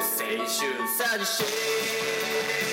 青春詐欺